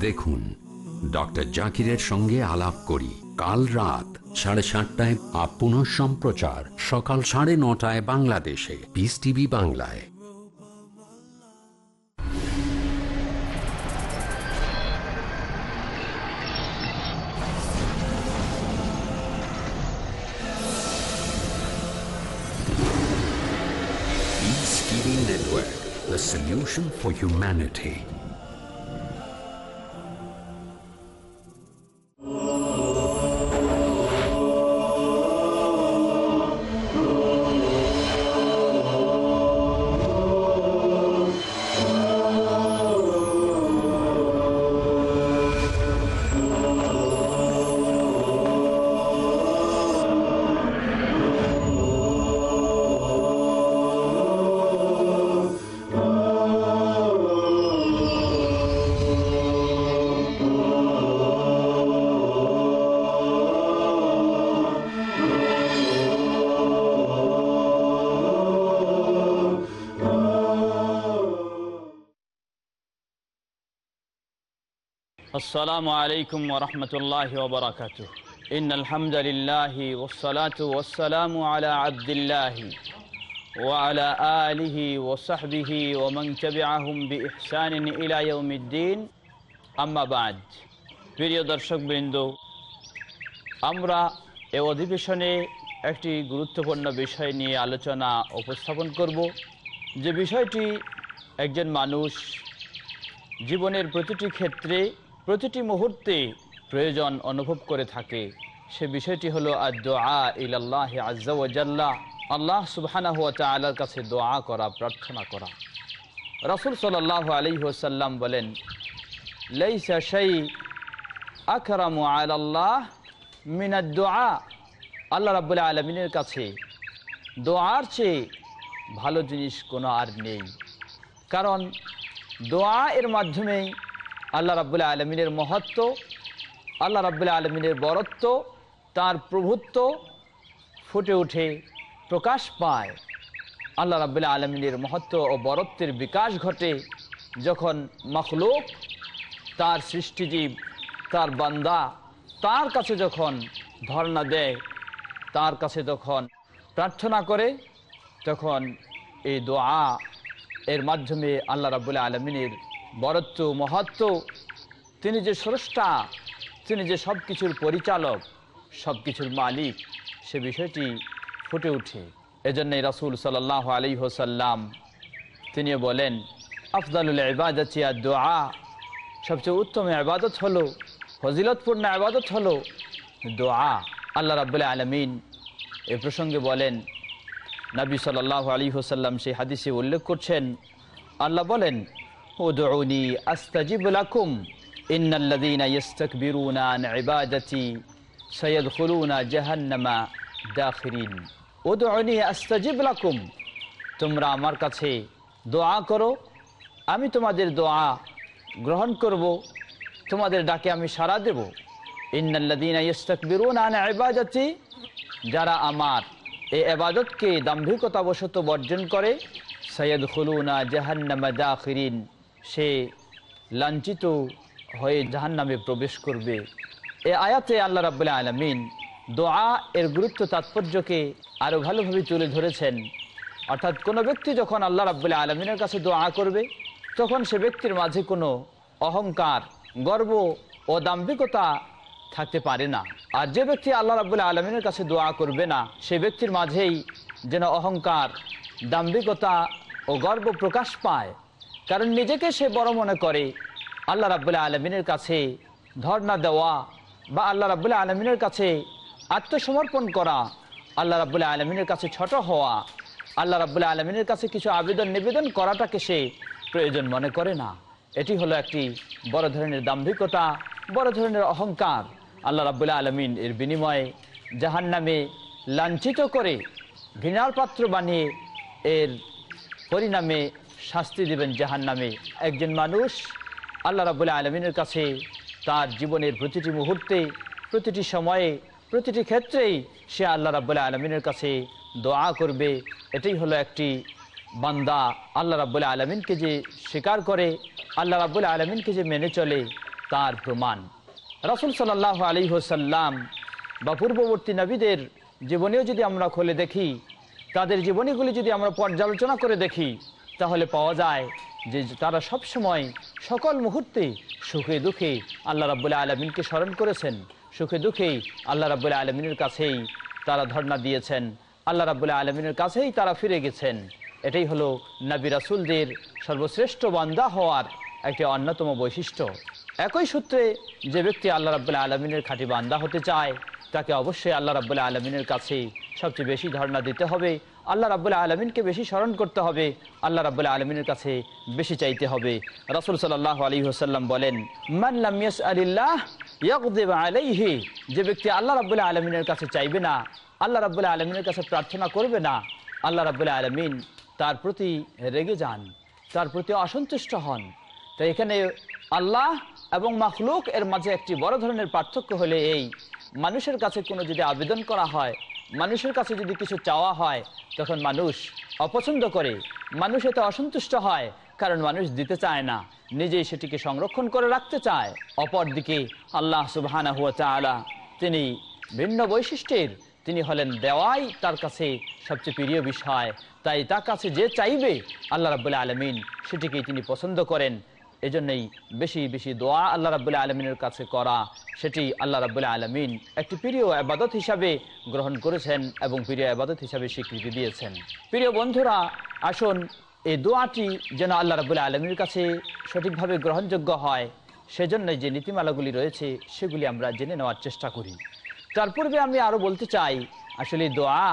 দেখুন। ডক্টর জাকিরের সঙ্গে আলাপ করি। কাল রাত সাড়ে সাতটায় আপন সম্প্রচার। সকাল সাড়ে নটায় বাংলাদেশে। পিস টিভি বাংলায়। Network, the solution for humanity. السلام عليكم ورحمة الله وبركاته إن الحمد لله والصلاة والسلام على عبد الله وعلى آله وصحبه ومن تبعهم بإحسان إلى يوم الدين أما بعد প্রিয় দর্শকবৃন্দ আমরা এ অধিবেশনে একটি গুরুত্বপূর্ণ বিষয় নিয়ে আলোচনা উপস্থাপন করব যে বিষয়টি একজন মানুষ জীবনের প্রতিটি ক্ষেত্রে প্রতিটি মুহূর্তে প্রয়োজন অনুভব করে থাকে। সে বিষয়টি হলো আদা ইলাল্লাহ আজ্জাল্লাহ আল্লাহ সুবহানাহু ওয়া তাআলার কাছে দোয়া করা, প্রার্থনা করা। রাসূল সাল্লাল্লাহু আলাইহি ওয়াসাল্লাম বলেন, লাইসা শাই আকরামু আলাল্লাহ মিনাদ দুআ আল্লাহ রাব্বুল আলামিনের কাছে দোয়ার চেয়ে ভালো জিনিস কোনো আর নেই। কারণ দোয়া এর মাধ্যমেই আল্লাহ রাবুল্লাহ আলমিনের মহত্ব, আল্লাহ রাবুল্লাহ আলমিনের বরত্ব, তার প্রভুত্ব ফুটে উঠে প্রকাশ পায়। আল্লাহ রাবুল্লাহ আলমিনের মহত্ব ও বরত্বের বিকাশ ঘটে যখন মখলুক তার সৃষ্টিজীব, তার বান্দা তার কাছে যখন ধর্ণা দেয়, তার কাছে যখন প্রার্থনা করে, তখন এই দোয়া এর মাধ্যমে আল্লাহ রাবুল্লাহ আলমিনের বরত্ব মহত্ব, তিনি যে স্রষ্টা, তিনি যে সব কিছুর পরিচালক সব কিছুর মালিক, সে বিষয়টি ফুটে ওঠে। এজন্যই রাসুল সাল্লাহ আলী হোসাল্লাম তিনি বলেন, আফদালুল ইবাদতিয়া দোয়া সবচেয়ে উত্তম আবাদত হলো, ফজিলতপূর্ণ আবাদত হলো দোয়া আল্লাহ রাবুল্লাহ আলমিন এ প্রসঙ্গে বলেন, নবী সাল্লাহ আলী হোসাল্লাম সেই হাদিসে উল্লেখ করছেন, আল্লাহ বলেন উদউনি আস্তাজিব লাকুম। ইন্নাল্লাযীনা ইস্তাকবিরুনা আন ইবাদাতি সায়াদখুলুনা জাহান্নামা দাখিরিন। উদউনি আস্তাজিব লাকুম। তোমরা আমার কাছে দোয়া করো, আমি তোমাদের দোয়া গ্রহণ করব, তোমাদের ডাকে আমি সাড়া দেব। ইন্নাল্লাযীনা ইস্তাকবিরুনা আন ইবাদাতি, যারা আমার এই আবাদতকে দাম্ভিকতাবশত বর্জন করে সৈয়দ খুলুনা জাহান্নামা দাখিরিন। সে লাঞ্ছিত হয়ে জাহান্নামে প্রবেশ করবে। এ আয়াতে আল্লাহ রাবুল্লাহ আলমিন দোয়া এর গুরুত্ব তাৎপর্যকে আরও ভালোভাবে তুলে ধরেছেন। অর্থাৎ কোনো ব্যক্তি যখন আল্লাহ রাবুল্লাহ আলমিনের কাছে দোয়া করবে, তখন সে ব্যক্তির মাঝে কোনো অহংকার, গর্ব ও দাম্ভিকতা থাকতে পারে না। আর যে ব্যক্তি আল্লাহ রাবুল্লাহ আলমিনের কাছে দোয়া করবে না, সে ব্যক্তির মাঝেই যেন অহংকার, দাম্ভিকতা ও গর্ব প্রকাশ পায়। কারণ নিজেকে সে বড় মনে করে। আল্লাহ রাবুল্লাহ আলমিনের কাছে ধর্ণা দেওয়া বা আল্লাহ রাবুল্লাহ আলমিনের কাছে আত্মসমর্পণ করা, আল্লাহ রাবুল্লাহ আলমিনের কাছে ছোট হওয়া, আল্লাহ রাবুল্লাহ আলমিনের কাছে কিছু আবেদন নিবেদন করাটাকে সে প্রয়োজন মনে করে না। এটি হলো একটি বড় ধরনের দাম্ভিকতা, বড় ধরনের অহংকার। আল্লাহ রাবুল্লাহ আলমিন এর বিনিময়ে জাহান নামে লাঞ্ছিত করে ঘৃণার পাত্র বানিয়ে এর পরিণামে শাস্তি দেবেন জাহান নামে একজন মানুষ আল্লাহ রাবুল্লাহ আলমিনের কাছে তার জীবনের প্রতিটি মুহূর্তে, প্রতিটি সময়ে, প্রতিটি ক্ষেত্রেই সে আল্লাহ রাবুল্লাহ আলমিনের কাছে দোয়া করবে। এটাই হলো একটি বান্দা। আল্লাহ রাবুল্লাহ আলমিনকে যে স্বীকার করে, আল্লাহ রাবুল্লাহ আলমিনকে যে মেনে চলে, তার প্রমাণ। রাসুল সাল্লাহ আলী হোসাল্লাম বা পূর্ববর্তী নবীদের জীবনেও যদি আমরা খুলে দেখি, তাদের জীবনীগুলি যদি আমরা পর্যালোচনা করে দেখি তাহলে পাওয়া যায় যে তারা সব সময় সকল মুহূর্তে সুখে দুঃখে আল্লাহ রাবুল্লাহ আলমিনকে স্মরণ করেছেন। সুখে দুঃখেই আল্লাহ রাবুল্লাহ আলমিনের কাছেই তারা ধর্ণা দিয়েছেন। আল্লাহ রাবুল্লাহ আলমিনের কাছেই তারা ফিরে গেছেন। এটাই হলো নবী রাসুলদের সর্বশ্রেষ্ঠ বান্দা হওয়ার একটি অন্যতম বৈশিষ্ট্য। একই সূত্রে যে ব্যক্তি আল্লাহ রাবুল্লাহ আলমিনের খাঁটি বান্দা হতে চায়, তাকে অবশ্যই আল্লাহ রাবুল্লাহ আলমিনের কাছে সবচেয়ে বেশি ধর্ণা দিতে হবে। আল্লাহ রাবুল্লাহ আলমিনকে বেশি স্মরণ করতে হবে। আল্লাহ রাবুল্লাহ আলমিনের কাছে বেশি চাইতে হবে। রসুল সাল্লাহ আলী হোসাল্লাম বলেন মাল্লাম ইয়াস আলিল্লাহ ইয়াকুদেব আলাইহি যে ব্যক্তি আল্লাহ রাবুল্লাহ আলমিনের কাছে চাইবে না, আল্লাহ রাবুল্লাহ আলমিনের কাছে প্রার্থনা করবে না, আল্লাহ রাবুল্লাহ আলমিন তার প্রতি রেগে যান, তার প্রতি অসন্তুষ্ট হন। তো এখানে আল্লাহ এবং মাখলুক এর মাঝে একটি বড় ধরনের পার্থক্য হলে এই, মানুষের কাছে কোনো যদি আবেদন করা হয় মানুষের কাছে যদি কিছু চাওয়া হয়, তখন মানুষ অপছন্দ করে। মানুষ এতে অসন্তুষ্ট হয়, কারণ মানুষ দিতে চায় না। নিজেই সেটিকে সংরক্ষণ করে রাখতে চায়। অপরদিকে আল্লাহ সুবহানা হুয়া চালা তিনি ভিন্ন বৈশিষ্ট্যের, তিনি হলেন দেওয়াই তার কাছে সবচেয়ে প্রিয় বিষয়। তাই তার কাছে যে চাইবে, আল্লাহ রাবুল্লাহ আলমিন সেটিকেই তিনি পছন্দ করেন। এজন্যই বেশি বেশি দোয়া আল্লাহ রাবুল্লাহ আলমিনের কাছে করা, সেটি আল্লাহ রাবুল্লাহ আলমিন একটি প্রিয় আবাদত হিসাবে গ্রহণ করেছেন এবং প্রিয় আবাদত হিসাবে স্বীকৃতি দিয়েছেন। প্রিয় বন্ধুরা, আসুন এই দোয়াটি যেন আল্লাহ রাবুল্লাহ আলমীর কাছে সঠিকভাবে গ্রহণযোগ্য হয় সেজন্য যে নীতিমালাগুলি রয়েছে সেগুলি আমরা জেনে নেওয়ার চেষ্টা করি। তার পূর্বে আমি আরও বলতে চাই, আসলে দোয়া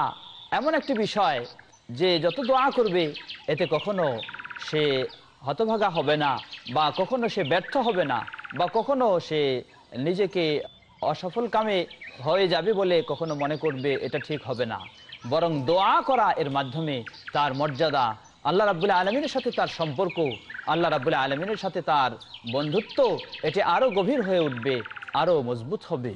এমন একটি বিষয় যে যত দোয়া করবে, এতে কখনো সে হতভাগা হবে না, বা কখনো সে ব্যর্থ হবে না, বা কখনো সে নিজেকে অসফল কামে হয়ে যাবে বলে কখনো মনে করবে এটা ঠিক হবে না। বরং দোয়া করা এর মাধ্যমে তার মর্যাদা, আল্লাহ রাবুল্লাহ আলমিনের সাথে তার সম্পর্ক, আল্লাহ রাবুল্লাহ আলমিনের সাথে তার বন্ধুত্ব, এটি আরও গভীর হয়ে উঠবে আরও মজবুত হবে।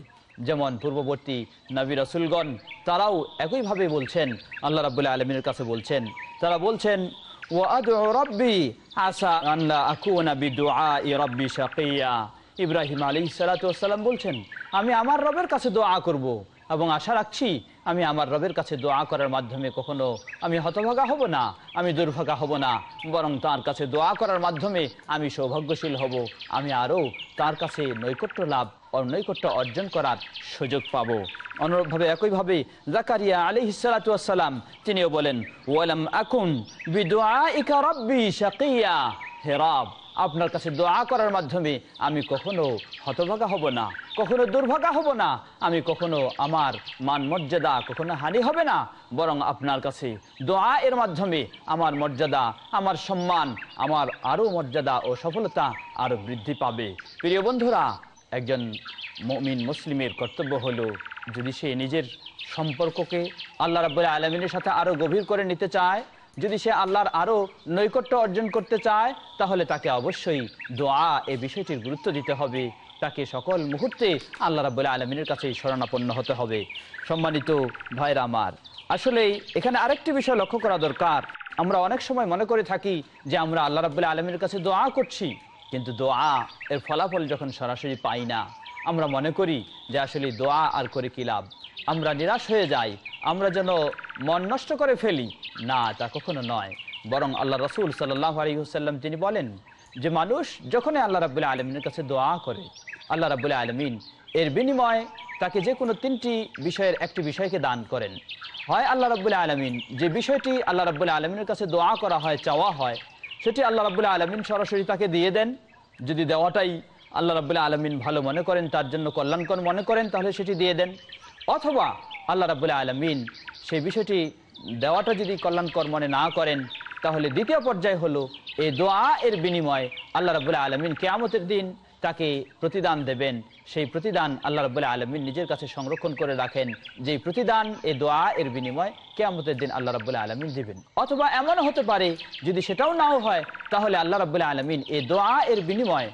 যেমন পূর্ববর্তী নবী রসুলগণ তারাও একইভাবে বলছেন, আল্লাহ রাবুল্লাহ আলমিনের কাছে বলছেন, তারা বলছেন ইব্রাহিম আলী সালাতাম বলছেন, আমি আমার রবের কাছে দোয়া করব এবং আশা রাখছি আমি আমার রবের কাছে দোয়া করার মাধ্যমে কখনো আমি হতভাগা হব না, আমি দুর্ভাগা হব না। বরং তার কাছে দোয়া করার মাধ্যমে আমি সৌভাগ্যশীল হব। আমি আরও তার কাছে নৈকট্য লাভ নৈকট্য অর্জন করার সুযোগ পাব। অনুরূপভাবে একইভাবে জাকারিয়া আলী হিসালাতাম তিনিও বলেন, ওয়ালাম আকুন হেরাব আপনার কাছে দোয়া করার মাধ্যমে আমি কখনো হতভাগা হব না, কখনো দুর্ভাগা হব না, আমি কখনো আমার মান মর্যাদা কখনো হানি হবে না, বরং আপনার কাছে দোয়া এর মাধ্যমে আমার মর্যাদা, আমার সম্মান, আমার আরও মর্যাদা ও সফলতা আরও বৃদ্ধি পাবে। প্রিয় বন্ধুরা একজন মমিন মুসলিমের কর্তব্য হলো যদি সে নিজের সম্পর্ককে আল্লাহ রাবুল্লাহ আলমিনের সাথে আরও গভীর করে নিতে চায়, যদি সে আল্লাহর আরও নৈকট্য অর্জন করতে চায়, তাহলে তাকে অবশ্যই দোয়া এ বিষয়টির গুরুত্ব দিতে হবে। তাকে সকল মুহূর্তে আল্লাহ রাবুল্লাহ আলমিনের কাছেই শরণাপন্ন হতে হবে। সম্মানিত ভাইরা আমার, আসলে এখানে আরেকটি বিষয় লক্ষ্য করা দরকার। আমরা অনেক সময় মনে করে থাকি যে আমরা আল্লাহ রাবুল্লাহ আলমীর কাছে দোয়া করছি। কিন্তু দোয়া এর ফলাফল যখন সরাসরি পাই না, আমরা মনে করি যে আসলে দোয়া আর করে কী লাভ? আমরা নিরাশ হয়ে যাই, আমরা যেন মন নষ্ট করে ফেলি। না, তা কখনো নয়। বরং আল্লাহ রসুল সাল্লাহ আলী হুসাল্লাম তিনি বলেন যে মানুষ যখনই আল্লাহ রাবুল্লাহ আলমিনের কাছে দোয়া করে, আল্লাহ রাবুল্লাহ আলমিন এর বিনিময়ে তাকে যে কোনো তিনটি বিষয়ের একটি বিষয়কে দান করেন। হয় আল্লাহ রাবুল্লাহ আলমিন যে বিষয়টি আল্লাহ রাবুল্লাহ আলমিনের কাছে দোয়া করা হয়, চাওয়া হয় সেটি আল্লাহ রাবুল্লাহ আলমিন সরাসরি তাকে দিয়ে দেন। যদি দেওয়াটাই আল্লাহ রাবুল্লাহ আলমিন ভালো মনে করেন, তার জন্য কল্যাণকর মনে করেন, তাহলে সেটি দিয়ে দেন। অথবা আল্লাহ রাবুল্লাহ আলমিন সেই বিষয়টি দেওয়াটা যদি কল্যাণকর মনে না করেন, তাহলে দ্বিতীয় পর্যায় হলো এই দোয়া এর বিনিময়ে আল্লাহ রাবুল্লাহ আলমিন কেয়ামতের দিন তাকে প্রতিদান দেবেন। সেই প্রতিদান আল্লাহ রাবুল্লাহ আলমিন নিজের কাছে সংরক্ষণ করে রাখেন। যে প্রতিদান, এ দোয়া, এর বিনিময় কেয়ামতের দিন আল্লাহ রাবুল্লাহ আলমিন দিবেন। অথবা এমনও হতে পারে, যদি সেটাও নাও হয়, তাহলে আল্লাহ রাবুল্লাহ আলমিন এ দোয়া, এর বিনিময়ে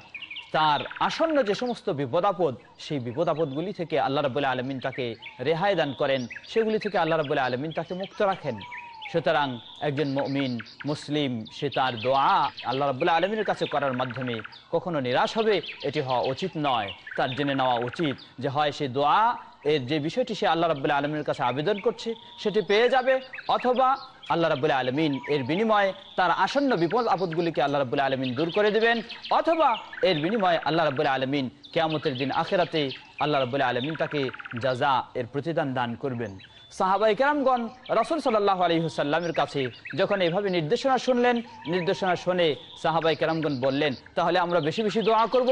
তার আসন্ন যে সমস্ত বিপদ আপদ সেই বিপদ আপদগুলি থেকে আল্লাহ রাবুল্লাহ আলমিন তাকে রেহাই দান করেন। সেগুলি থেকে আল্লাহ রাবুল্লাহ আলমিন তাকে মুক্ত রাখেন। সুতরাং একজন মমিন, মুসলিম, সে তার দোয়া আল্লাহ রাবুল্লাহ আলমিনের কাছে করার মাধ্যমে কখনো নিরাশ হবে, এটি হওয়া উচিত নয়। তার জেনে নেওয়া উচিত যে হয় সে দোয়া, এর যে বিষয়টি সে আল্লাহ রাবুল্লাহ আলমীর কাছে আবেদন করছে, সেটি পেয়ে যাবে, অথবা আল্লাহ রাবুল্লাহ আলমিন এর বিনিময়ে তার আসন্ন বিপদ আপদগুলিকে আল্লাহ রাবুল্লাহ আলমিন দূর করে দেবেন, অথবা এর বিনিময়ে আল্লাহ রাবুল্লাহ আলমিন কেয়ামতের দিন, আখেরাতে আল্লাহ রাবুল্লাহ আলমিন তাকে যা যা এর প্রতিদান দান করবেন। সাহাবাই কেরামগণ রসুল সাল্লাহ আলহিহসাল্লামের কাছে যখন এভাবে নির্দেশনা শুনলেন, নির্দেশনা শুনে সাহাবাই কেরামগণ বললেন, তাহলে আমরা বেশি বেশি দোয়া করব?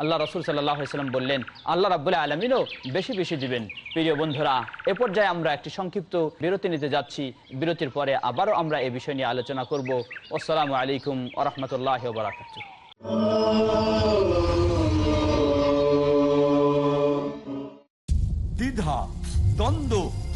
আল্লাহ রসুল সাল্লাহ সাল্লাম বললেন, আল্লাহ রাবুল্লাহ আলমিনও বেশি বেশি দিবেন। প্রিয় বন্ধুরা, এ পর্যায়ে আমরা একটি সংক্ষিপ্ত বিরতি নিতে যাচ্ছি। বিরতির পরে আবারও আমরা এ বিষয় নিয়ে আলোচনা করব। আসসালামু আলাইকুম ওরহমতুল্লাহ বারাকাতু দ্বিধা, দ্বন্দ্ব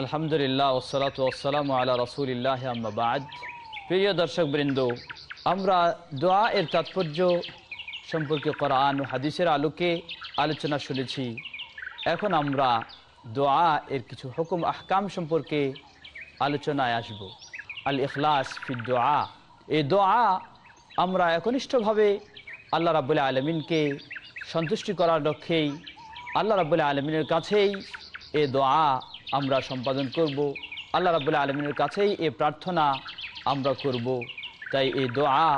আলহামদুলিল্লাহ ওসলাত ওসালাম আল্লাহ রসুলিল্লাহ আম্মাবাদ প্রিয় দর্শক বৃন্দ, আমরা দোয়া এর তাৎপর্য সম্পর্কে কোরআন হাদিসের আলোকে আলোচনা শুনেছি। এখন আমরা দোয়া এর কিছু হুকুম আহকাম সম্পর্কে আলোচনায় আসব। আল ইখলাস ফি দোয়া। এই দোয়া আমরা একনিষ্ঠভাবে আল্লাহ রাবুল্লাহ আলমিনকে সন্তুষ্টি করার লক্ষ্যেই আল্লাহ রাবুল্লাহ আলমিনের কাছেই এ দোয়া আমরা সম্পাদন করব। আল্লাহ রাবুল্লাহ আলমিনের কাছেই এ প্রার্থনা আমরা করব। তাই এই দোয়া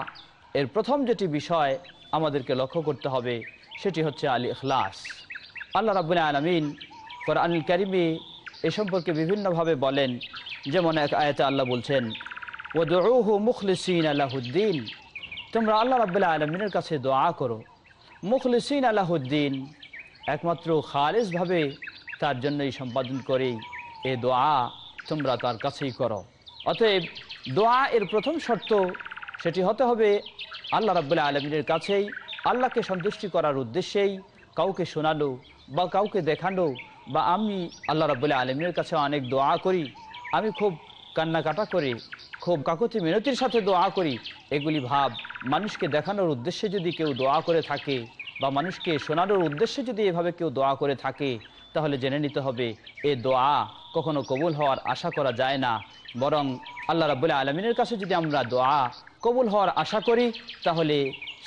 এর প্রথম যেটি বিষয় আমাদেরকে লক্ষ্য করতে হবে, সেটি হচ্ছে আলী ইখলাস। আল্লাহ রাবুল্লাহ আলমিন কোরআনুল কারিমে এ সম্পর্কে বিভিন্নভাবে বলেন, যেমন এক আয়াতে আল্লাহ বলছেন ও দোহু মুখলিসিন আল্লাহুদ্দিন তোমরা আল্লাহ রাবুল্লাহ আলমিনের কাছে দোয়া করো। মুখলিসিন আল্লাহুদ্দিন একমাত্র খালেজভাবে তার জন্যই সম্পাদন করে। এ দোয়া তোমরা তার কাছেই করো। অতএব দোয়া এর প্রথম শর্ত সেটি হতে হবে আল্লাহ রাবুল্লাহ আলমিনের কাছেই, আল্লাহকে সন্তুষ্টি করার উদ্দেশ্যেই কাউকে শোনালো বা কাউকে দেখানো বা আমি আল্লাহ রাবুল্লাহ আলমিনের কাছে অনেক দোয়া করি, আমি খুব কান্নাকাটা করে, খুব কাকতি মিনতির সাথে দোয়া করি, এগুলি ভাব মানুষকে দেখানোর উদ্দেশ্যে যদি কেউ দোয়া করে থাকে বা মানুষকে শোনানোর উদ্দেশ্যে যদি এভাবে কেউ দোয়া করে থাকে, তাহলে জেনে নিতে হবে এ দোয়া কখনো কবুল হওয়ার আশা করা যায় না। বরং আল্লাহ রাবুল্লাহ আলমিনের কাছে যদি আমরা দোয়া কবুল হওয়ার আশা করি, তাহলে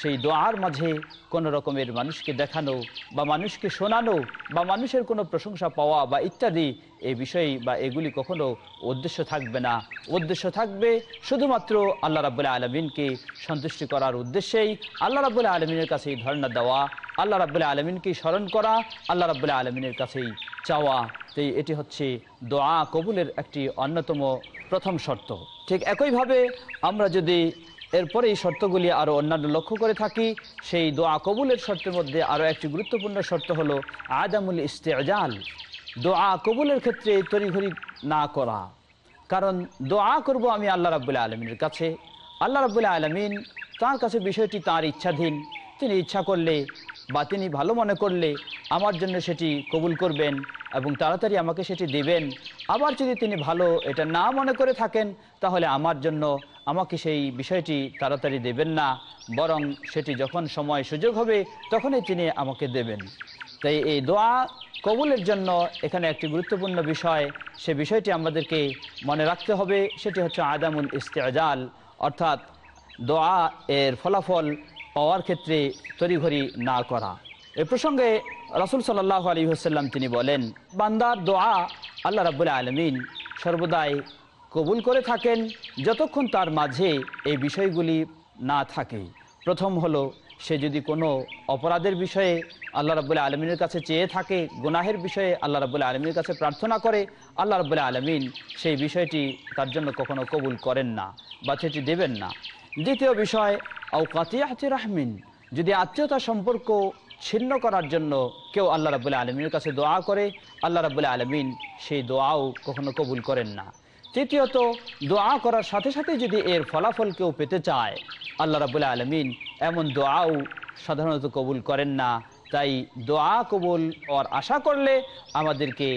সেই দোয়ার মাঝে কোনো রকমের মানুষকে দেখানো বা মানুষকে শোনানো বা মানুষের কোনো প্রশংসা পাওয়া বা ইত্যাদি এই বিষয় বা এগুলি কখনো উদ্দেশ্য থাকবে না। উদ্দেশ্য থাকবে শুধুমাত্র আল্লাহ রাবুল্লাহ আলমিনকে সন্তুষ্টি করার উদ্দেশ্যেই। আল্লাহ রাবুল্লাহ আলমিনের কাছেই ধর্ণা দেওয়া, আল্লাহ রাবুল্লাহ আলমিনকেই স্মরণ করা, আল্লাহ রাবুল্লাহ আলমিনের কাছেই চাওয়া। তো এটি হচ্ছে দোয়া কবুলের একটি অন্যতম প্রথম শর্ত। ঠিক একইভাবে আমরা যদি এরপরে এই শর্তগুলি আরও অন্যান্য লক্ষ্য করে থাকি, সেই দোয়া কবুলের শর্তের মধ্যে আরও একটি গুরুত্বপূর্ণ শর্ত হলো আদামুল ইস্তেজাল। দোয়া কবুলের ক্ষেত্রে তড়িঘড়ি না করা। কারণ দোয়া করব আমি আল্লাহ রাবুল্লাহ আলমিনের কাছে। আল্লাহ রাবুল্লাহ আলমিন তার কাছে বিষয়টি তার ইচ্ছাধীন। তিনি ইচ্ছা করলে বা তিনি ভালো মনে করলে আমার জন্য সেটি কবুল করবেন এবং তাড়াতাড়ি আমাকে সেটি দেবেন। আবার যদি তিনি ভালো এটা না মনে করে থাকেন, তাহলে আমার জন্য আমাকে সেই বিষয়টি তাড়াতাড়ি দেবেন না। বরং সেটি যখন সময় সুযোগ হবে, তখনই তিনি আমাকে দেবেন। তাই এই দোয়া কবুলের জন্য এখানে একটি গুরুত্বপূর্ণ বিষয়। সে বিষয়টি আমাদেরকে মনে রাখতে হবে, সেটি হচ্ছে আদামুল ইস্তেজাল অর্থাৎ দোয়া এর ফলাফল পাওয়ার ক্ষেত্রে তড়িঘড়ি না করা। এ প্রসঙ্গে রাসুল সাল্লাহ আলী হাসাল্লাম তিনি বলেন, বান্দার দোয়া আল্লাহ রাবুল্লাহ আলমিন সর্বদাই কবুল করে থাকেন, যতক্ষণ তার মাঝে এই বিষয়গুলি না থাকে। প্রথম হলো, সে যদি কোনো অপরাধের বিষয়ে আল্লাহ রাবুল্লাহ আলমিনের কাছে চেয়ে থাকে, গুনাহের বিষয়ে আল্লাহ রাবুল্লাহ আলমীর কাছে প্রার্থনা করে, আল্লাহ রাবুল্লাহ আলমিন সেই বিষয়টি তার জন্য কখনো কবুল করেন না বা সেটি দেবেন না। দ্বিতীয় বিষয় আউকাতিয়াতি রাহমিন, যদি আত্মীয়তা সম্পর্ক ছিন্ন করার জন্য কেউ আল্লাহ রাবুল্লাহ আলমীর কাছে দোয়া করে, আল্লাহ রাবুল্লাহ আলমিন সেই দোয়াও কখনো কবুল করেন না। তৃতীয়ত, দোয়া করার সাথে সাথে যদি এর ফলাফল কেউ পেতে চায়, আল্লাহ রাবুল্লাহ আলমিন এমন দোয়াও সাধারণত কবুল করেন না। তাই দোয়া কবুল হওয়ার আশা করলে আমাদেরকে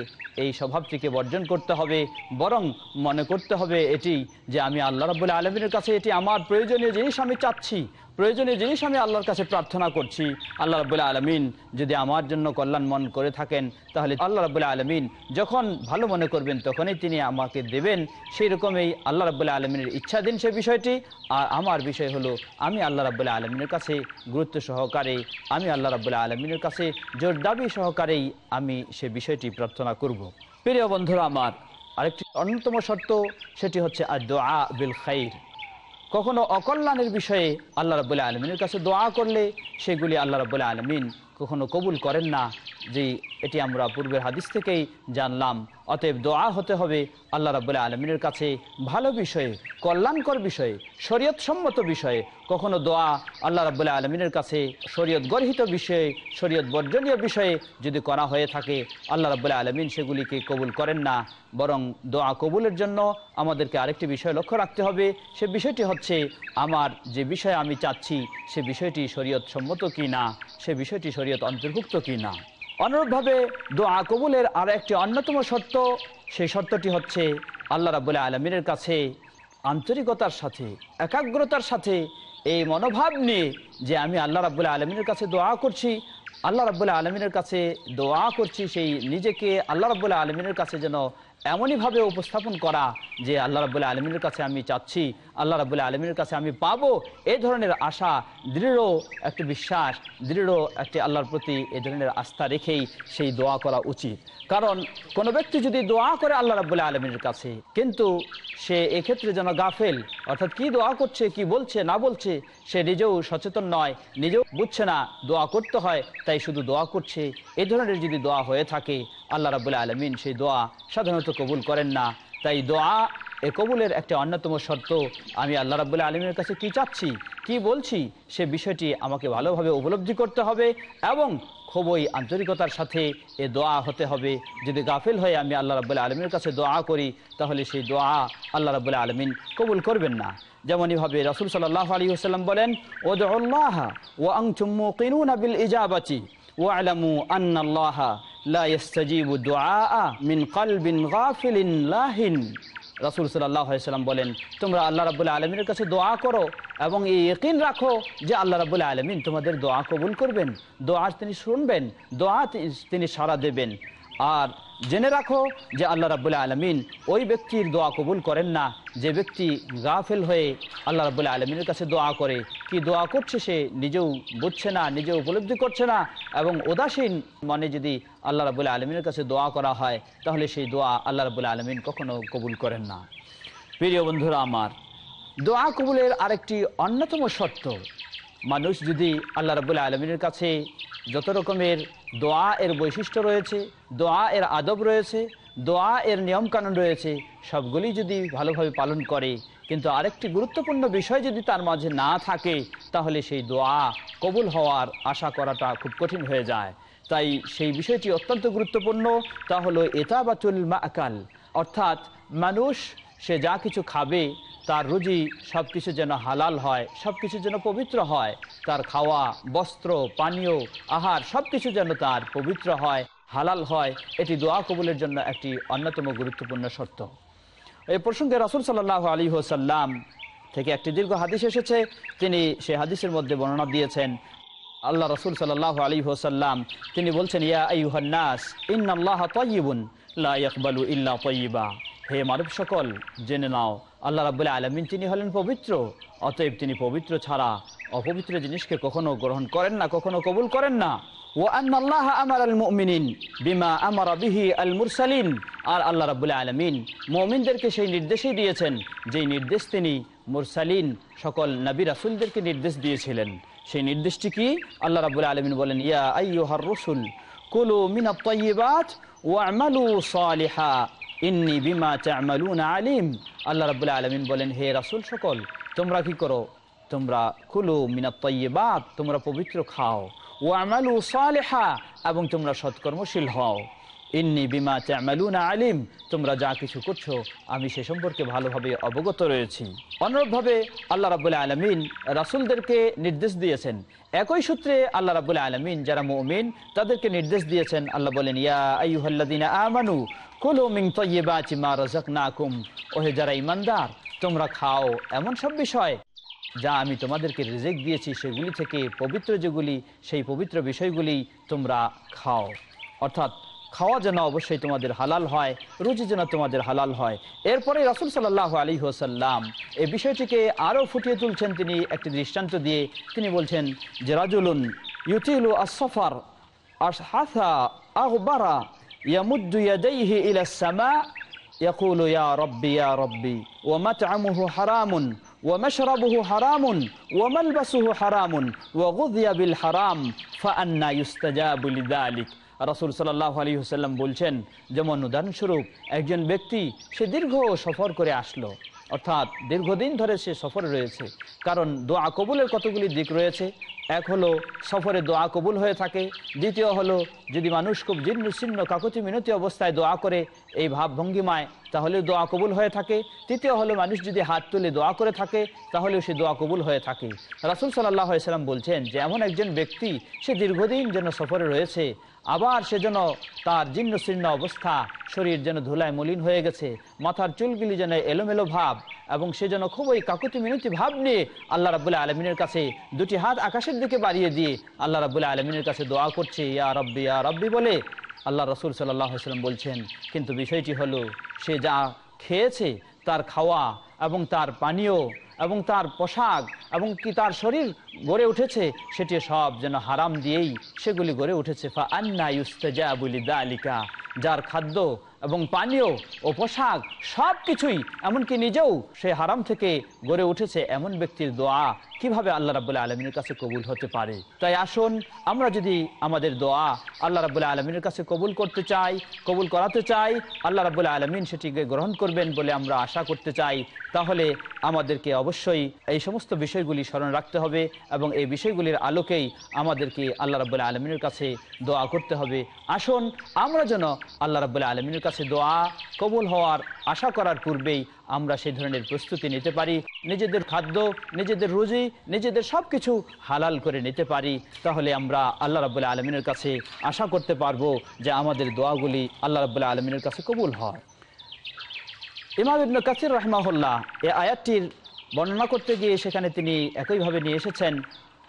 এই স্বভাবটিকে বর্জন করতে হবে, বরং মনে করতে হবে এটি যে আমি আল্লাহ রাবুল্লাহ আলমিনের কাছে এটি আমার প্রয়োজনীয় জিনিস আমি চাচ্ছি। প্রয়োজনীয় জিনিস আমি আল্লাহর কাছে প্রার্থনা করছি। আল্লাহ রাবুল্লাহ আলমিন যদি আমার জন্য কল্যাণ মন করে থাকেন, তাহলে আল্লাহ রাবুল্লাহ আলমিন যখন ভালো মনে করবেন তখনই তিনি আমাকে দেবেন। সেই রকমই আল্লাহ রাবুল্লাহ আলমিনের ইচ্ছাধীন সে বিষয়টি। আর আমার বিষয় হলো, আমি আল্লাহ রাবুল্লাহ আলমিনের কাছে গুরুত্ব সহকারে, আমি আল্লাহ রাবুল্লাহ আলমিনের কাছে জোর দাবি সহকারেই আমি সে বিষয়টি প্রার্থনা করব। প্রিয় বন্ধুরা আমার, আরেকটি অন্যতম শর্ত, সেটি হচ্ছে আর দোয়া বিল খাইর। কখনো অকল্যাণের বিষয়ে আল্লাহ রাবুল্লাহ আলমিনের কাছে দোয়া করলে সেগুলি আল্লাহ রাবুল্লাহ আলমিন কখনো কবুল করেন না যে এটি আমরা পূর্বের হাদিস থেকেই জানলাম। অতএব দোয়া হতে হবে আল্লাহ রাবুল্লাহ আলমিনের কাছে, ভালো বিষয়ে, কল্যাণকর বিষয়ে শরীয়ত সম্মত বিষয়ে। কখনো দোয়া আল্লাহ রাবুল্লাহ আলমিনের কাছে, শরীয়ত গর্হিত বিষয়ে, শরীয়ত বর্জনীয় বিষয়ে যদি করা হয়ে থাকে, আল্লাহ রাবুল্লাহ আলমিন সেগুলিকে কবুল করেন না। বরং দোয়া কবুলের জন্য আমাদেরকে আরেকটি বিষয় লক্ষ্য রাখতে হবে। সে বিষয়টি হচ্ছে, আমার যে বিষয় আমি চাচ্ছি, সে বিষয়টি শরীয়ত সম্মত কি না সে বিষয়টি শরীয়ত অন্তর্ভুক্ত কি না অনুরূপভাবে দোয়া কবুলের আর একটি অন্যতম শর্ত, সেই শর্তটি হচ্ছে আল্লাহ রাবুল্লাহ আলমিনের কাছে আন্তরিকতার সাথে, একাগ্রতার সাথে এই মনোভাব নিয়ে যে আমি আল্লাহ রাবুল্লাহ আলমিনের কাছে দোয়া করছি, আল্লাহ রাবুল্লাহ আলমিনের কাছে দোয়া করছি, সেই নিজেকে আল্লাহ রাবুল্লাহ আলমিনের কাছে যেন এমনইভাবে উপস্থাপন করা যে আল্লাহ রাবুল্লাহ আলমিনের কাছে আমি চাচ্ছি আল্লাহ রাবুল্লাহ আলমিনের কাছে আমি পাবো। এই ধরনের আশা, দৃঢ় একটি বিশ্বাস, দৃঢ় একটি আল্লাহর প্রতি এ ধরনের আস্থা রেখেই সেই দোয়া করা উচিত। কারণ কোনো ব্যক্তি যদি দোয়া করে আল্লাহ রাবুল্লাহ আলমিনের কাছে, কিন্তু সে এক্ষেত্রে যেন গাফেল, অর্থাৎ কি দোয়া করছে, কি বলছে, না বলছে, সে নিজেও সচেতন নয়, নিজেও বুঝছে না, দোয়া করতে হয়, তাই শুধু দোয়া করছে। এ ধরনের যদি দোয়া হয়ে থাকে, আল্লাহ রাবুল্লাহ আলমিন সেই দোয়া সাধারণত কবুল করেন না। তাই দোয়া এ কবুলের একটা অন্যতম শর্ত। আমি আল্লাহ রাবুল্লাহ আলমের কাছে কি চাচ্ছি, কি বলছি, সে বিষয়টি আমাকে ভালোভাবে উপলব্ধি করতে হবে এবং খুবই আন্তরিকতার সাথে এ দোয়া হতে হবে। যদি গাফিল হয়ে আমি আল্লাহ রাবুল্লাহ আলমের কাছে দোয়া করি, তাহলে সেই দোয়া আল্লাহ রাবুল্লাহ আলমিন কবুল করবেন না। যেমন এভাবে রসুল সাল্লাহ আলী আসাল্লাম বলেন ও দোল্লাহ ও আংচুম্মু নাবিল আবিল ইজাবাচি ও আলামু আন্নাল্লাহা লা ইয়াস্তাজিবু দুআআ মিন কলবিন গাফিলিন লাহিন। রাসুল সাল্লাম বলেন, তোমরা আল্লাহ রাবুল্লাহ আলমিনের কাছে দোয়া করো এবং এই রাখো যে আল্লাহ রাবুল্লাহ আলমিন তোমাদের দোয়া কবুল করবেন। দোয়া তিনি শুনবেন, দোয়া তিনি সাড়া দেবেন। আর জেনে রাখো যে আল্লাহ রাবুল্লাহ আলমিন ওই ব্যক্তির দোয়া কবুল করেন না। যে ব্যক্তি গাফেল হয়ে আল্লাহ রাবুল্লাহ আলমিনের কাছে দোয়া করে, কি দোয়া করছে সে নিজেও বুঝছে না, নিজেও উপলব্ধি করছে না এবং উদাসীন মনে যদি আল্লাহ রাবুল্লাহ আলমিনের কাছে দোয়া করা হয়, তাহলে সেই দোয়া আল্লাহ রাবুল্লাহ আলমিন কখনো কবুল করেন না। প্রিয় বন্ধুরা আমার, দোয়া কবুলের আরেকটি অন্যতম শর্ত, মানুষ যদি আল্লাহ রাবুল্লাহ আলমিনের কাছে যত রকমের দোয়া এর বৈশিষ্ট্য রয়েছে, দোয়া এর আদব রয়েছে, দোয়া এর নিয়মকানুন রয়েছে, সবগুলি যদি ভালোভাবে পালন করে, কিন্তু আরেকটি গুরুত্বপূর্ণ বিষয় যদি তার মাঝে না থাকে, তাহলে সেই দোয়া কবুল হওয়ার আশা করাটা খুব কঠিন হয়ে যায়। তাই সেই বিষয়টি অত্যন্ত গুরুত্বপূর্ণ, তা হলো এতাবাতুল মাকাল। অর্থাৎ মানুষ সে যা কিছু খাবে তার রুজি সব কিছু যেন হালাল হয় সব কিছু যেন পবিত্র হয়। তার খাওয়া, বস্ত্র, পানীয়, আহার সব কিছু যেন তার পবিত্র হয়, হালাল হয়, এটি দোয়া কবুলের জন্য একটি অন্যতম গুরুত্বপূর্ণ শর্ত। এই প্রসঙ্গে রাসুল সাল্লাহ আলী হোসাল্লাম থেকে একটি দীর্ঘ হাদিস এসেছে, তিনি সেই হাদিসের মধ্যে বর্ণনা দিয়েছেন। আল্লাহ রসুল সাল্লাহ আলী হোসাল্লাম তিনি বলছেন, ইয়া আইহান্নাস ইন্নাল্লাহ তয়িবুন লা ইয়াকবালু ইল্লা তয়িবা হে মানব সকল জেনে নাও আল্লাহ রাবুল্লাহ আলমিন তিনি হলেন পবিত্র, অতএব তিনি পবিত্র ছাড়া অপবিত্র জিনিসকে কখনো গ্রহণ করেন না, কখনো কবুল করেন না। ও আল্লাহ আমার আল মুমিনিন বিমা আমার বিহি আল মুরসালিন। আর আল্লাহ রাবুল্লাহ আলমিন মমিনদেরকে সেই নির্দেশই দিয়েছেন, যেই নির্দেশ তিনি মুরসালিন, সকল নবী রাসুলদেরকে নির্দেশ দিয়েছিলেন। সেই নির্দেশটি কি? আল্লাহ রাবুল্লাহ আলমিন বলেন, ইয়া আইয়ুহার রসুল, কুলু মিনা তয়িবাত ওয়ামালু সালিহা। ইন্নি বিমা আলিম। আল্লাহ আলমিন বলেন, হে রাসুল সকল, তোমরা কি করো? তোমরা তোমরা পবিত্র খাও। ও আমালু সালেহা, এবং তোমরা সৎকর্মশীল হও। ইন্নি বিমা আলিম, তোমরা যা কিছু করছ, আমি সে সম্পর্কে ভালোভাবে অবগত রয়েছি। অনুরূপভাবে আল্লাহ রাবুল্লাহ আলমিন রাসুলদেরকে নির্দেশ দিয়েছেন। একই সূত্রে আল্লাহ রাবুল্লাহ আলমিন, যারা মৌমিন, তাদেরকে নির্দেশ দিয়েছেন। আল্লাহ বলেন, ইয়া আইয়ুহাল্লাদিনা আমানু কুলু মা রাযাকনাকুম। ওহে যারা ঈমানদার, তোমরা খাও এমন সব বিষয় যা আমি তোমাদেরকে রিজেক্ট দিয়েছি, সেগুলি থেকে পবিত্র যেগুলি, সেই পবিত্র বিষয়গুলি তোমরা খাও। অর্থাৎ খাওয়া যেন অবশ্যই তোমাদের হালাল হয়, রুজি যেন তোমাদের হালাল হয়। এরপরে রাসুল সাল্লাহ আলী হোসাল্লাম এই বিষয়টিকে আরও ফুটিয়ে তুলছেন তিনি একটি দৃষ্টান্ত দিয়ে। তিনি বলছেন যে, রাজুলুন ইউতিলু আসফার হাথা আহবারা ইয়ামুদ্দু ইয়াদাইহি ইলা সামা يقول يا ربي يا ربي ومطعمه حرام ومشربه حرام وملبسه حرام وغذي بالحرام فأنا يستجاب لذلك রাসুল সাল্লাহ আলী হুসাল্লাম বলছেন যেমন উদাহরণস্বরূপ একজন ব্যক্তি সে দীর্ঘ সফর করে আসলো অর্থাৎ দীর্ঘদিন ধরে সে সফরে রয়েছে। কারণ দোয়া কবুলের কতগুলি দিক রয়েছে? এক হলো, সফরে দোয়া কবুল হয়ে থাকে। দ্বিতীয় হলো, যদি মানুষ খুব জীর্ণ শীর্ণ কাকতি মিনতি অবস্থায় দোয়া করে এই ভাব ভঙ্গিমায় তাহলে দোয়া কবুল হয়ে থাকে। তৃতীয় হলো, মানুষ যদি হাত তুলে দোয়া করে থাকে, তাহলেও সে দোয়া কবুল হয়ে থাকে। রাসুল সাল্লাহ সাল্লাম বলছেন যে, এমন একজন ব্যক্তি সে দীর্ঘদিন যেন সফরে রয়েছে আবার সে যেন তার জীর্ণ শীর্ণ অবস্থা শরীর যেন ধুলায় মলিন হয়ে গেছে, মাথার চুলগুলি যেন এলোমেলো ভাব, এবং সে যেন খুবই কাকুতি মিনতি ভাব নিয়ে আল্লাহ রাবুল্লাহ আলমিনের কাছে দুটি হাত আকাশের দিকে বাড়িয়ে দিয়ে আল্লাহ রাবুল্লাহ আলমিনের কাছে দোয়া করছে, ইয়া রব্বি ইয়া রব্বি বলে আল্লাহ রসুল সাল্লাম বলছেন, কিন্তু বিষয়টি হলো সে যা খেয়েছে তার খাওয়া এবং তার পানীয় এবং তার পোশাক এবং কি তার শরীর গড়ে উঠেছে, সেটি সব যেন হারাম দিয়েই সেগুলি গড়ে উঠেছে। ফা আন্না ইউস্তেজা বলি দালিকা যার খাদ্য এবং পানীয় ও পোশাক সব কিছুই এমনকি নিজেও সে হারাম থেকে গড়ে উঠেছে, এমন ব্যক্তির দোয়া কীভাবে আল্লাহ রাবুল্লাহ আলমিনের কাছে কবুল হতে পারে? তাই আসুন, আমরা যদি আমাদের দোয়া আল্লাহ রাবুল্লাহ আলমিনের কাছে কবুল করতে চাই, কবুল করাতে চাই, আল্লাহ রাবুল্লাহ আলমিন সেটিকে গ্রহণ করবেন বলে আমরা আশা করতে চাই, তাহলে আমাদেরকে অবশ্যই এই সমস্ত বিষয়গুলি স্মরণ রাখতে হবে এবং এই বিষয়গুলির আলোকেই আমাদেরকে আল্লাহ রাবুল্লাহ আলমিনের কাছে দোয়া করতে হবে। আসুন, আমরা যেন আল্লাহ রাবুল্লাহ আলমিনের কাছে দোয়া কবুল হওয়ার আশা করার পূর্বেই আমরা সেই ধরনের প্রস্তুতি নিতে পারি। নিজেদের খাদ্য, নিজেদের রুজি, নিজেদের সব কিছু হালাল করে নিতে পারি। তাহলে আমরা আল্লাহ রাবুল্লাহ আলমিনের কাছে আশা করতে পারব যে আমাদের দোয়াগুলি আল্লাহ রাবুল্লাহ আলমিনের কাছে কবুল হয়। ইমাম ইবনু কাসির রহমাহুল্লাহ এ আয়াতটির বর্ণনা করতে গিয়ে সেখানে তিনি একইভাবে নিয়ে এসেছেন।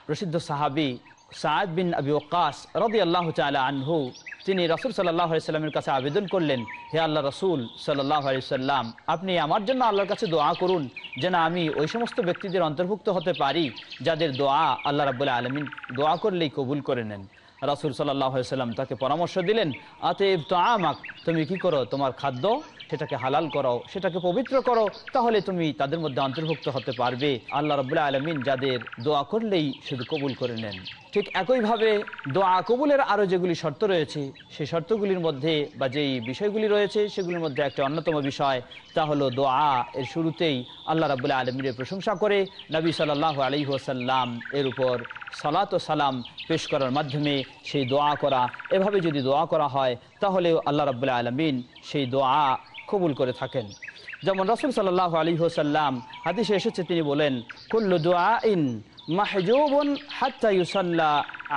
প্রসিদ্ধ সাহাবি সাদ বিন আবি ওকাস রদি আল্লাহ তালা আনহু তিনি রসুল সাল্লাহ সাল্লামের কাছে আবেদন করলেন, হে আল্লাহ রসুল সাল্লাহ আপনি আমার জন্য আল্লাহর কাছে দোয়া করুন, যেন আমি ওই সমস্ত ব্যক্তিদের অন্তর্ভুক্ত হতে পারি, যাদের দোয়া আল্লাহ রাবুল্লাহ আলমিন দোয়া করলেই কবুল করে নেন। রাসুল সাল্লাম তাকে পরামর্শ দিলেন আতে তো আমাক, তুমি কি করো, তোমার খাদ্য সেটাকে হালাল করো, সেটাকে পবিত্র করো, তাহলে তুমি তাদের মধ্যে অন্তর্ভুক্ত হতে পারবে। আল্লাহ রবুল্লাহ আলমিন যাদের দোয়া করলেই শুধু কবুল করে নেন। ঠিক একইভাবে দোয়া কবুলের আরও যেগুলি শর্ত রয়েছে, সেই শর্তগুলির মধ্যে বা যেই বিষয়গুলি রয়েছে, সেগুলির মধ্যে একটা অন্যতম বিষয়, তা হলো দোয়া। এর শুরুতেই আল্লাহ রাবুল্লাহ আলমীর প্রশংসা করে নবী সাল্লাহ আলী ওসাল্লাম এর উপর সালাত ও সালাম পেশ করার মাধ্যমে সেই দোয়া করা। এভাবে যদি দোয়া করা হয় তাহলে আল্লাহ রাবুল্লাহ আলমিন সেই দোয়া কবুল করে থাকেন। যেমন রসুল সাল্লাহ আলী হোসাল্লাম হাদিসে এসেছে, তিনি বলেন, কুল্লু দোয়া ইন মাহজুবন হাত্তা ইউসাল্লা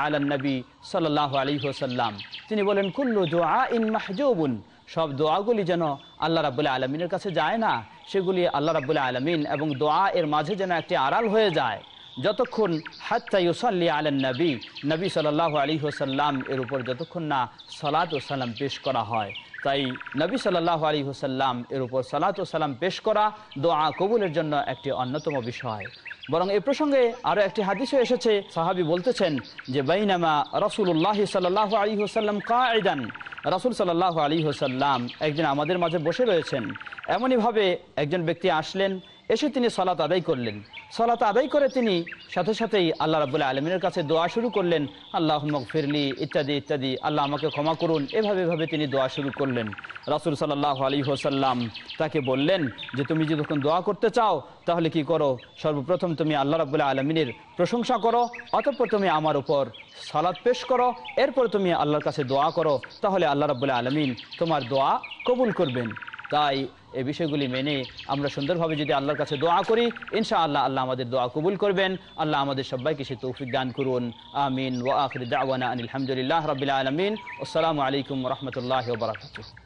আলা নবী সাল্লাহ আলী হোসাল্লাম তিনি বলেন, কুল্লু দোয়া ইন মাহজুবুন। সব দোয়াগুলি যেন আল্লাহ রাবুল্লাহ আলমিনের কাছে যায় না, সেগুলি আল্লাহ রাবুল্লাহ আলমিন এবং দোয়া এর মাঝে যেন একটি আড়াল হয়ে যায়। যতক্ষণ হাত্তা ইউসাল্লি আলেন নবী নবী সাল্লাহ আলী হোসাল্লাম এর উপর যতক্ষণ না সালাত ও সালাম পেশ করা হয় তাই নবী সাল্লাহ আলী হুসাল্লাম এর উপর সালাত সালাম পেশ করা দোয়া কবুলের জন্য একটি অন্যতম বিষয়। বরং এ প্রসঙ্গে আরও একটি হাদিসও এসেছে, সাহাবি বলতেছেন যে, বাইনামা রসুল্লাহ সাল্লাহ আলী হোসাল্লাম কায়দান রাসুল সাল্লাহ আলী হুসাল্লাম একদিন আমাদের মাঝে বসে রয়েছেন। এমনইভাবে একজন ব্যক্তি আসলেন এসে তিনি সলাত আদায় করলেন। সলাত আদায় করে তিনি সাথে সাথেই আল্লাহ রাবুল্লাহ আলমিনের কাছে দোয়া শুরু করলেন আল্লাহ ফিরলি ইত্যাদি ইত্যাদি, আল্লাহ আমাকে ক্ষমা করুন। এভাবে এভাবে তিনি দোয়া শুরু করলেন। রাসুল সাল্লাহ আলী হোসাল্লাম তাকে বললেন যে, তুমি যদি যখন দোয়া করতে চাও, তাহলে কি করো? সর্বপ্রথম তুমি আল্লাহ রাবুল্লাহ আলমিনের প্রশংসা করো, অতঃপর তুমি আমার উপর সালাদ পেশ করো, এরপর তুমি আল্লাহর কাছে দোয়া করো, তাহলে আল্লাহ রাবুল্লাহ আলমিন তোমার দোয়া কবুল করবেন। তাই এই বিষয়গুলি মেনে আমরা সুন্দরভাবে যদি আল্লাহর কাছে দোয়া করি ইনশা আল্লাহ আল্লাহ আমাদের দোয়া কবুল করবেন। আল্লাহ আমাদের সবাইকে সে তৌফিক দান করুন। আমিন। ওয়া আখরি দাওয়ানা আনিল হামদুলিল্লাহ রাব্বিল আলামিন। আসসালামু আলাইকুম রাহমাতুল্লাহি বারাকাতুহু।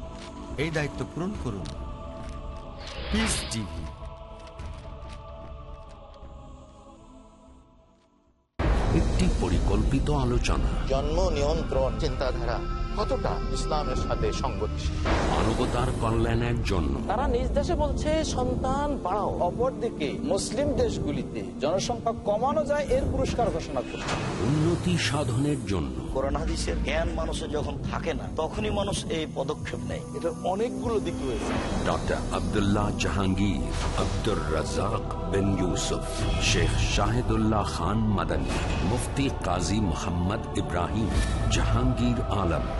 এই দায়িত্ব পূরণ করুন। পিস টিভি একটি পরিকল্পিত আলোচনা। জন্ম নিয়ন্ত্রণ চিন্তাধারা। কতটা ইসলামের সাথে সংগতিশীল? মানবতার কল্যাণের জন্য। তারা নিজ দেশে বলছে সন্তান বাড়াও। অপরদিকে মুসলিম দেশগুলিতে জনসংখ্যা কমানো যায় এর পুরস্কার ঘোষণা করছে। উন্নতি সাধনের জন্য। কোরআন হাদিসের জ্ঞান মানুষের যখন থাকে না তখনই মানুষ এই পদক্ষেপ নেয়। এটার অনেকগুলো দিক রয়েছে। ডক্টর আবদুল্লাহ জাহাঙ্গীর আব্দুর রাজাক বিন ইউসুফ শেখ শাহিদুল্লাহ খান মাদানী মুফতি কাজী মোহাম্মদ ইব্রাহিম জাহাঙ্গীর আলম।